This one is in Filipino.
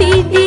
suka